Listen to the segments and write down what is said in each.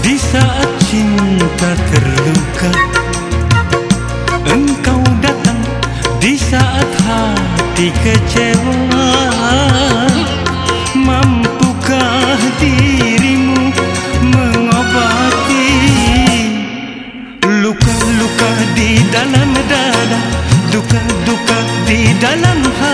Di saat cinta terluka Engkau datang Di saat hati kecewa. Mampukah dirimu mengobati Luka-luka di dalam dada Duka-duka di dalam hati?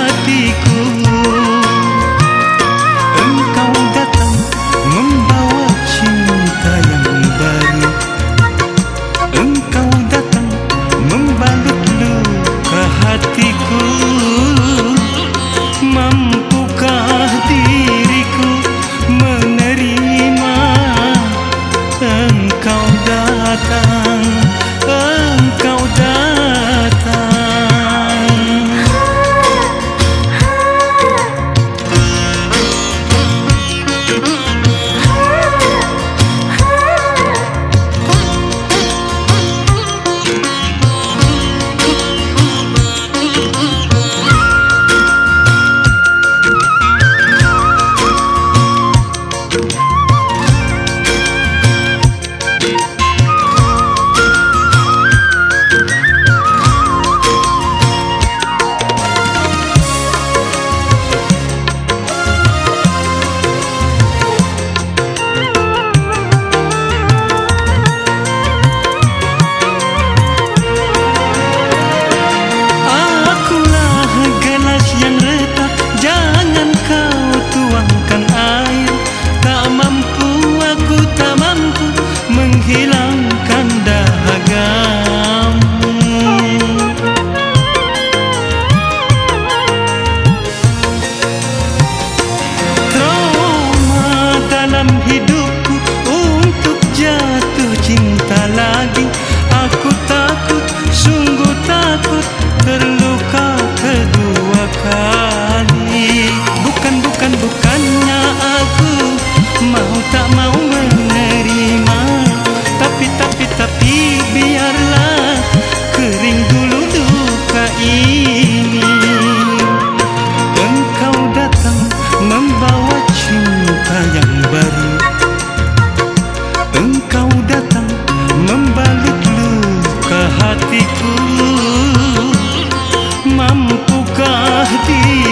第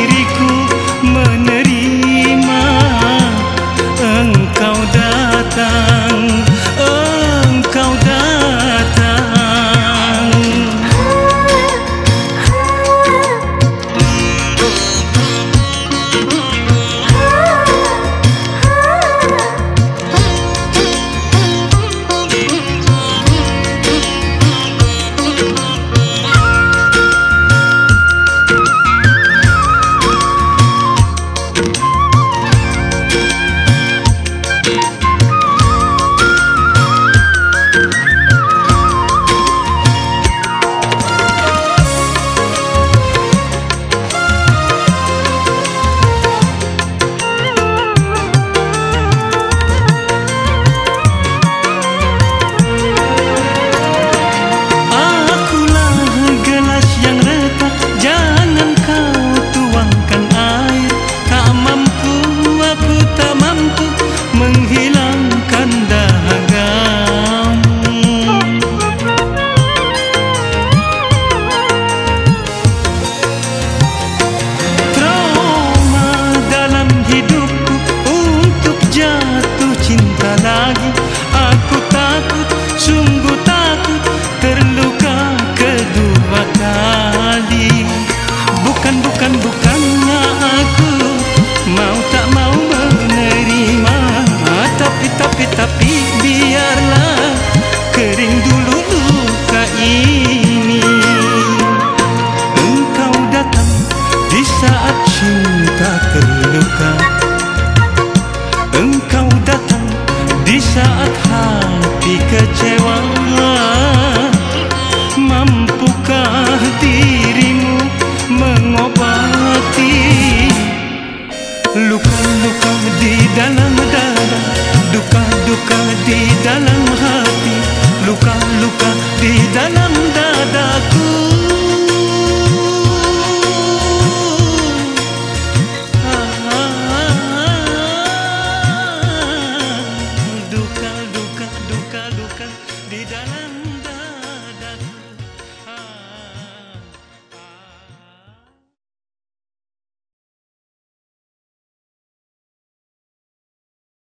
Luka-luka di dalam dada Duka-duka di dalam hati. Luka-luka di dalam dadaku. Ah, ah, ah. Duka-duka, duka-duka di dalam